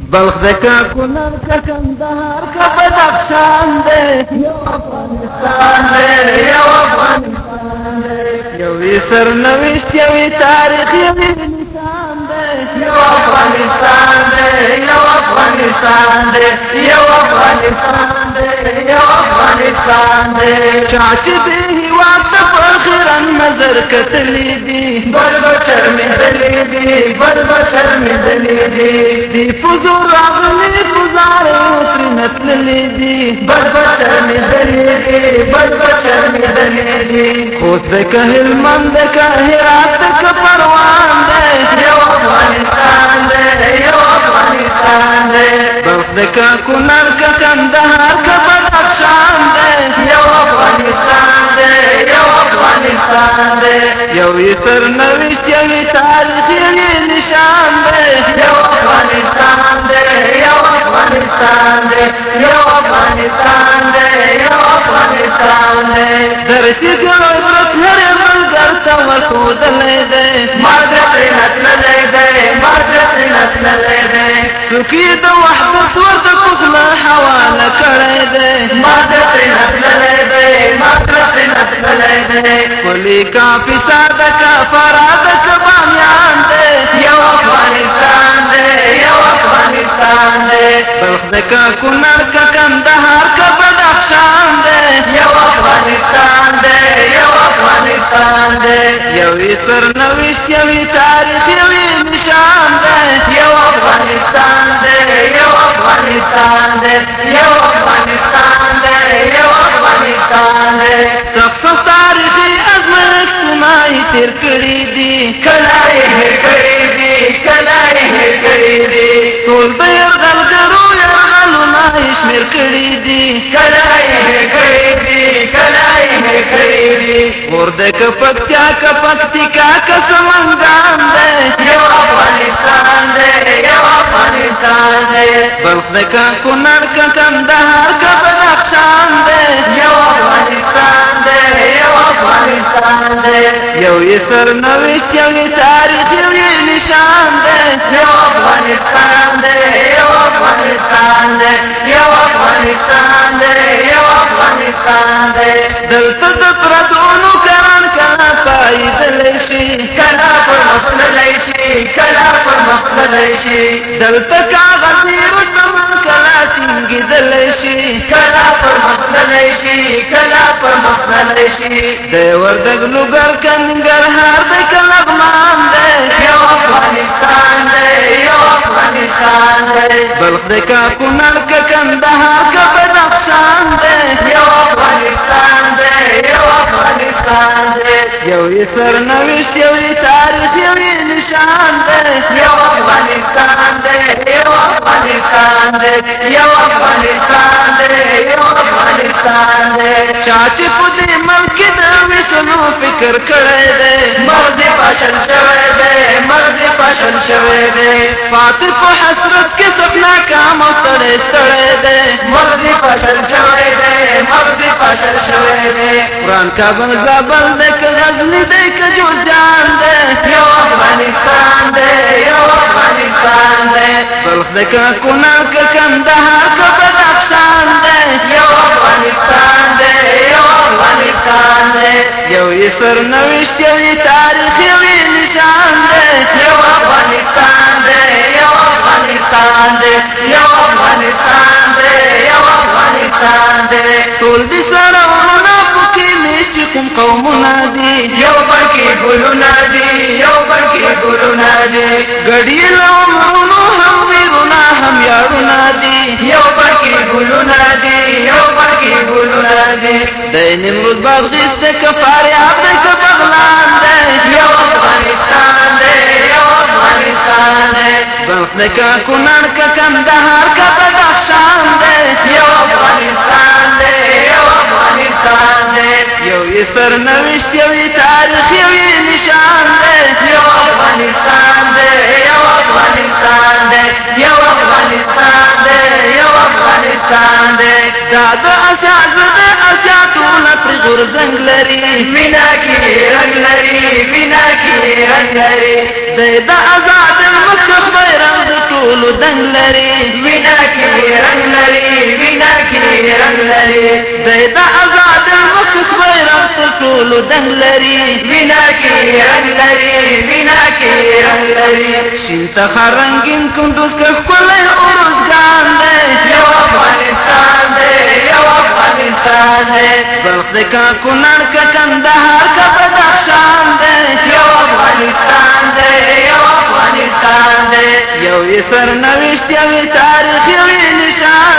بلخ دکا کنر کا کندہار کا بدخشان دے یو افغانستان دے، یو افغانستان دے یوی سر سرنوشت یوی تاریخ یوی نشان دے یو افغانستان دے، یو افغانستان دے، یو افغانستان دے، یو افغانستان دے۔ چاچ دے ہی وقت فخرن نظر کتلی دی بل بچر میں دلی دی بل بچر میں دلی دی. دی فضو راغلی فضائے اتری نتللی دی بل بچر میں دلی دی بل بچر میں دلی دی. خود دکا حلمن دکا حرات دکا پروان دے یو افغانستان دے یو افغانستان دے. بلخ دکا کنر کا کندہار کا یو سر نوشت یو تاریخ یو نشان دے. یو افغانستان دے، یو افغانستان دے، یو افغانستان دے، یو افغانستان دے. درسی جو عبرت ہر منظر تا وسود لے دے. مادرت نسل لے دے مادرت نسل لے دے. سکی دو وحدت ورد کفل حوال کرے دے. مادرت نسل دے کلی کافی سادہ کا فراد کبانیان دے یو افغانستان دے، یو افغانستان دے۔ بلخ دکا کنر کا کندہار کا بدخشان دے۔ یو افغانستان دے، یو افغانستان دے۔ یو سر نوشت یو تاریخ یو نشان دے۔ یو افغانستان دے، یو افغانستان دے۔ یو افغانستان دے، یو افغانستان دے۔ سخت تاریخی ازمائش تیر کری دی کلائی ہے کری دی کلائی ہے کری دی ټول به یرغلګرو یرغلو نه شمیر کړي دي کلای یې کړي دي کلای یې کړي دي ور د کپکتیا کپکتیکا کسمنګان دې یو افغانستان دې یو افغانستان دې بلخ د کا کونړ کا کندهار کا بدخشان دې سر نوښت یو یې تاریخ یو نشان دې یو افغانستان دے، یو افغانستان دے، یو افغانستان دے، یو افغانستان دے۔ دلتا د پردونو کران کنا پای دلشی، کنا پر مخللی کنا پر مخللی دلتا کاغذی رسمن کنا سنگی دلشی، کنا پر مخللی کنا پر مخللی دے وردگ لگر کنگر کلغمان دے یو افغانستان دے یو افغانستان بلخ کا کنر کا کندہار کا بدخشان دے۔ یو افغانستان دے یو افغانستان دے۔ یو سر نوشت یو تاریخ فکر دے مرد پاشن شوے دے مرد پاشن شوے دے فاتح کو حسرت کے سپنا کام سڑے سڑے دے مرد پاشن شوے دے مرد پاشن شوے دے قرآن کا بنزا بل دے کہ غزلی دے کہ جو جان دے یو افغانستان دے یو افغانستان دے. بلخ دے کا کا کندہار کا بدخشان دے یو افغانستان دے یو افغانستان دے. یو سر نوشت یو تاریخ یو نشان دے. یو افغانستان دے، یو افغانستان دے. یو افغانستان دے، یو افغانستان دے. ټول دي سره ورونه پکې نشي کوم قومونه دي یو پکې ګلونه دي یو پکې ګلونه دي ګډي لومونو هم ویرونه هم یارونه دي یو پکې ګلونه دي یو پکې ګلونه دي د نمرود بغداد ته دی بلخ کا کا کندهار کا بدخشان دی یو افغانستان دی یو افغانستان دی یو یې سر نوښت یو یې تاریخ، یو یې نشان دی یو افغانستان دی یو افغانستان دی یو افغانستان دی یو افغانستان دی دا د اساس د اساتون پر غرزنګ لري مینا کې رنگ لري مینا کې رنگ لري د دنګ لري وینا کې رنگ لري وینا کې رنگ لري د آزاد مخ بیرغ ته ټول دنګ لري وینا کې رنگ لري وینا کې رنگ لري شین ته رنگین کندوز کې خپل اورزګان دی یو افغانستان دی یو افغانستان دی بلخ کا کونړ کا کندهار کا بدخشان دی یو افغانستان دی افغانستان دے۔ یو یې سر نوښت یو تاریخ یو نشان